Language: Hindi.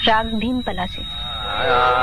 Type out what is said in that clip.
राग भीमपला से हाँ, हाँ।